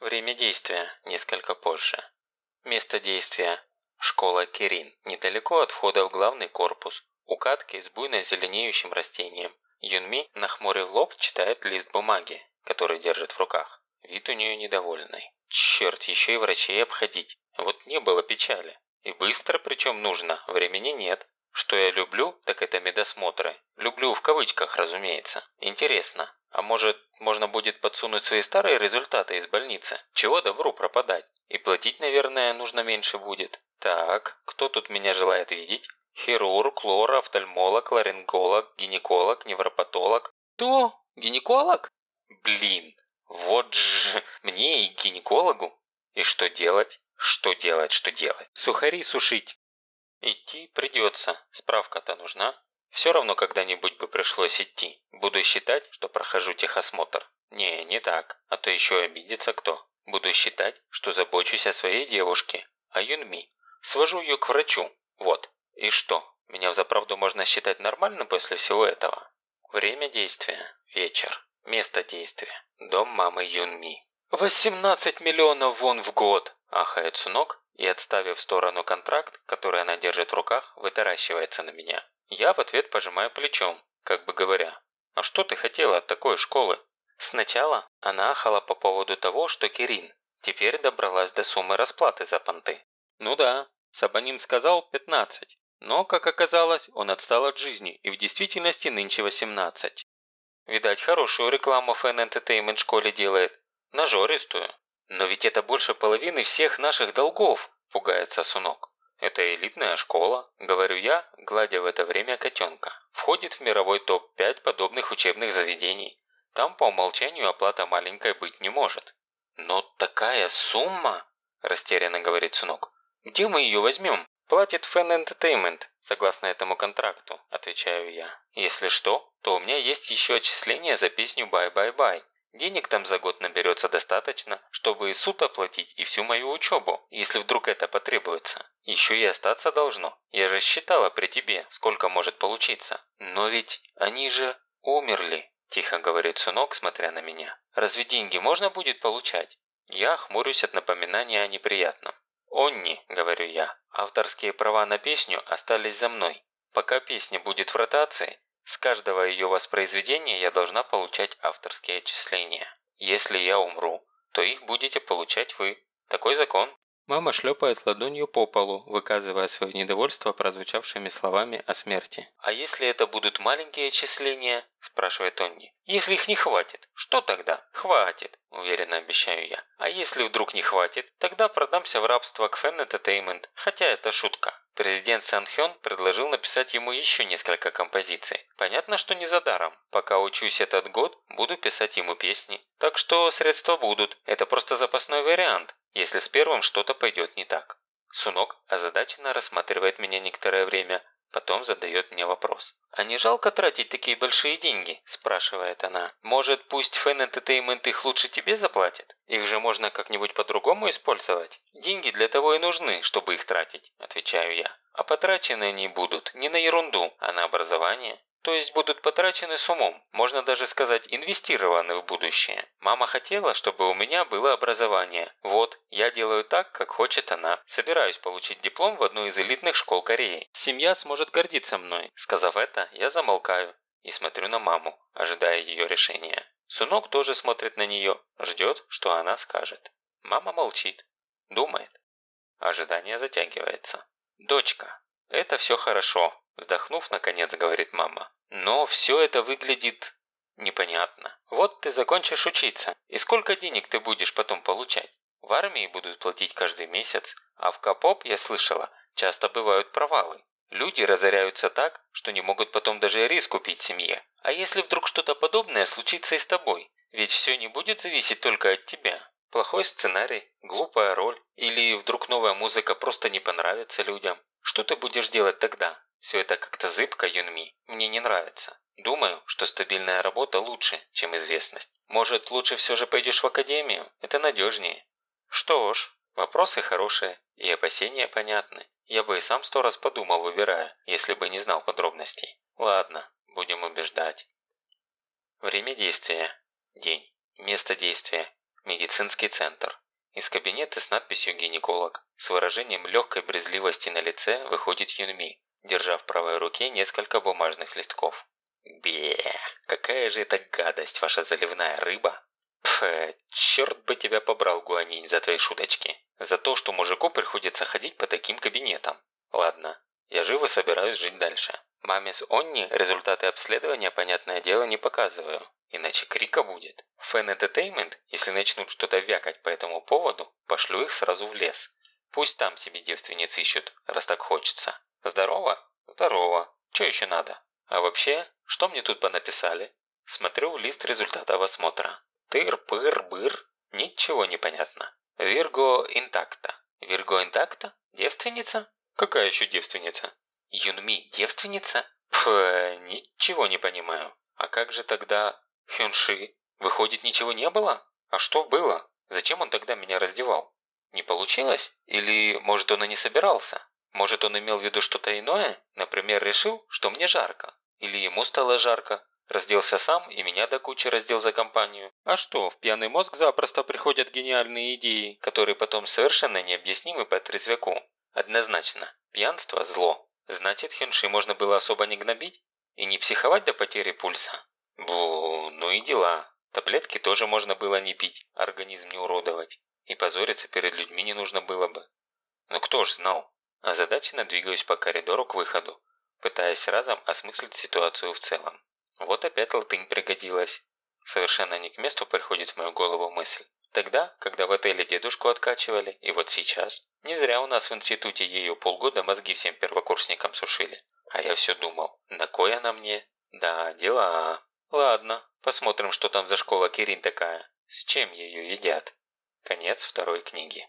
Время действия – несколько позже. Место действия – школа Кирин, недалеко от входа в главный корпус, у катки с буйно зеленеющим растением. Юнми, нахмурив лоб, читает лист бумаги, который держит в руках. Вид у нее недовольный. Черт, еще и врачей обходить. Вот не было печали. И быстро причем нужно, времени нет. Что я люблю, так это медосмотры. Люблю в кавычках, разумеется. Интересно, а может, можно будет подсунуть свои старые результаты из больницы? Чего добру пропадать? И платить, наверное, нужно меньше будет. Так, кто тут меня желает видеть? Хирург, лор, офтальмолог, ларинголог, гинеколог, невропатолог. Кто? Гинеколог? Блин, вот же мне и гинекологу. И что делать? Что делать, что делать? Сухари сушить. Идти придется, справка-то нужна. Все равно когда-нибудь бы пришлось идти. Буду считать, что прохожу техосмотр. Не, не так, а то еще обидится кто. Буду считать, что забочусь о своей девушке, о Юнми. Свожу ее к врачу. Вот. И что, меня взаправду можно считать нормальным после всего этого? Время действия. Вечер. Место действия. Дом мамы Юнми. «18 миллионов вон в год!» – ахает Сунок и, отставив в сторону контракт, который она держит в руках, вытаращивается на меня. Я в ответ пожимаю плечом, как бы говоря, «А что ты хотела от такой школы?» Сначала она ахала по поводу того, что Кирин теперь добралась до суммы расплаты за понты. Ну да, Сабаним сказал 15, но, как оказалось, он отстал от жизни и в действительности нынче 18. Видать, хорошую рекламу Fan Entertainment школе делает, нажористую. «Но ведь это больше половины всех наших долгов», – пугается Сунок. «Это элитная школа», – говорю я, гладя в это время котенка. «Входит в мировой топ-5 подобных учебных заведений. Там по умолчанию оплата маленькой быть не может». «Но такая сумма?» – растерянно говорит Сунок. «Где мы ее возьмем?» «Платит Fan Entertainment, согласно этому контракту», – отвечаю я. «Если что, то у меня есть еще отчисление за песню «Bye-bye-bye». Денег там за год наберется достаточно, чтобы и суд оплатить, и всю мою учебу, если вдруг это потребуется. Еще и остаться должно. Я же считала при тебе, сколько может получиться. Но ведь они же умерли, тихо говорит Сунок, смотря на меня. Разве деньги можно будет получать? Я хмурюсь от напоминания о неприятном. «Онни», – говорю я, – «авторские права на песню остались за мной. Пока песня будет в ротации, с каждого ее воспроизведения я должна получать авторские отчисления. Если я умру, то их будете получать вы. Такой закон. Мама шлепает ладонью по полу, выказывая свое недовольство прозвучавшими словами о смерти. «А если это будут маленькие отчисления?» – спрашивает Тонни. «Если их не хватит, что тогда?» «Хватит», – уверенно обещаю я. «А если вдруг не хватит, тогда продамся в рабство к Fan Entertainment, хотя это шутка». Президент Сан Хён предложил написать ему еще несколько композиций. Понятно, что не за даром. Пока учусь этот год, буду писать ему песни. Так что средства будут. Это просто запасной вариант, если с первым что-то пойдет не так. Сунок озадаченно рассматривает меня некоторое время, потом задает мне вопрос. «А не жалко тратить такие большие деньги?» – спрашивает она. «Может, пусть Fan Entertainment их лучше тебе заплатит? Их же можно как-нибудь по-другому использовать? Деньги для того и нужны, чтобы их тратить», – отвечаю я. «А потрачены они будут не на ерунду, а на образование, то есть будут потрачены с умом, можно даже сказать инвестированы в будущее. Мама хотела, чтобы у меня было образование. Вот, я делаю так, как хочет она. Собираюсь получить диплом в одну из элитных школ Кореи. Семья сможет гордиться мной. Сказав это, я замолкаю и смотрю на маму, ожидая ее решения. Сунок тоже смотрит на нее, ждет, что она скажет. Мама молчит, думает. Ожидание затягивается. «Дочка, это все хорошо, Вздохнув, наконец, говорит мама. Но все это выглядит непонятно. Вот ты закончишь учиться, и сколько денег ты будешь потом получать? В армии будут платить каждый месяц, а в Капоп, я слышала, часто бывают провалы. Люди разоряются так, что не могут потом даже рис купить семье. А если вдруг что-то подобное случится и с тобой? Ведь все не будет зависеть только от тебя. Плохой сценарий, глупая роль, или вдруг новая музыка просто не понравится людям. Что ты будешь делать тогда? Все это как-то зыбко, Юнми. Мне не нравится. Думаю, что стабильная работа лучше, чем известность. Может, лучше все же пойдешь в академию? Это надежнее. Что ж, вопросы хорошие и опасения понятны. Я бы и сам сто раз подумал, выбирая, если бы не знал подробностей. Ладно, будем убеждать. Время действия. День. Место действия. Медицинский центр. Из кабинета с надписью «Гинеколог» с выражением легкой брезгливости на лице выходит Юнми, держа в правой руке несколько бумажных листков. Бе, какая же это гадость, ваша заливная рыба. Пф, черт бы тебя побрал, Гуанинь, за твои шуточки. За то, что мужику приходится ходить по таким кабинетам. Ладно, я живо собираюсь жить дальше. Маме с Онни результаты обследования, понятное дело, не показываю. Иначе крика будет. Фэн Entertainment, если начнут что-то вякать по этому поводу, пошлю их сразу в лес. Пусть там себе девственниц ищут, раз так хочется. Здорово? Здорово. Что еще надо? А вообще, что мне тут понаписали? Смотрю лист результатов осмотра. Тыр-пыр-быр. Ничего не понятно. Вирго интакта. Вирго интакта? Девственница? Какая еще девственница? Юнми девственница? Пф, ничего не понимаю. А как же тогда Хёнши? Выходит, ничего не было? А что было? Зачем он тогда меня раздевал? Не получилось? Или, может, он и не собирался? Может, он имел в виду что-то иное? Например, решил, что мне жарко. Или ему стало жарко. Разделся сам и меня до кучи раздел за компанию. А что, в пьяный мозг запросто приходят гениальные идеи, которые потом совершенно необъяснимы по трезвяку. Однозначно, пьянство – зло. Значит, Хюнши можно было особо не гнобить? И не психовать до потери пульса? Бу, ну и дела. Таблетки тоже можно было не пить, организм не уродовать. И позориться перед людьми не нужно было бы. Но кто ж знал? Озадаченно двигаюсь по коридору к выходу, пытаясь разом осмыслить ситуацию в целом. Вот опять латынь пригодилась. Совершенно не к месту приходит в мою голову мысль. Тогда, когда в отеле дедушку откачивали, и вот сейчас. Не зря у нас в институте ее полгода мозги всем первокурсникам сушили. А я все думал, на кой она мне? Да, дела. Ладно, посмотрим, что там за школа Кирин такая. С чем ее едят? Конец второй книги.